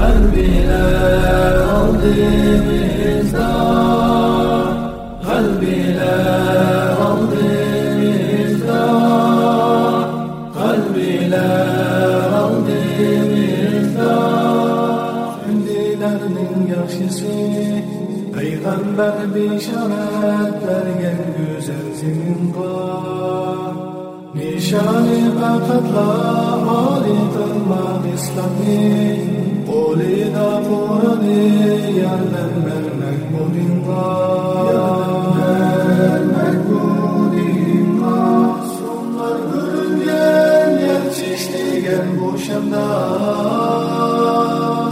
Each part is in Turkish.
Kalbiler aldığımızda Kalbiler aldığımızda Kalbiler aldığımızda Kendilerinin yaşısı Peygamber bişaret vergen güzel zinga Nişani fakatla Ali kılmak İslam'ı Olida Kur'an'ı Yardım vermek muringa Yardım vermek muringa Sonlar görüngen Yer çişligen bu şemda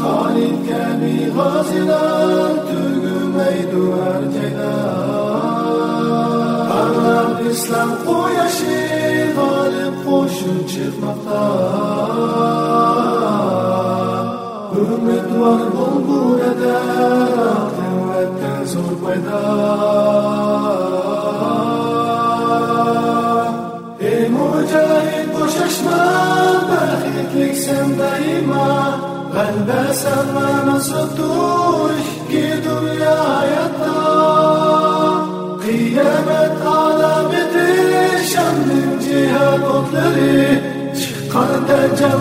Talip kemi gaziler Türgümeydu her ceylan Parlak İslam koyaşı Galip koşun çıkmakta Ümit var bulgur eder Devletten zor payda Ey mücahit boşaşma Belhitlik sen daima Kalbe sarma nasıl duş Ki dünya hayatta Kıyamet alameti Şanlı cihat otları Çıkar deccal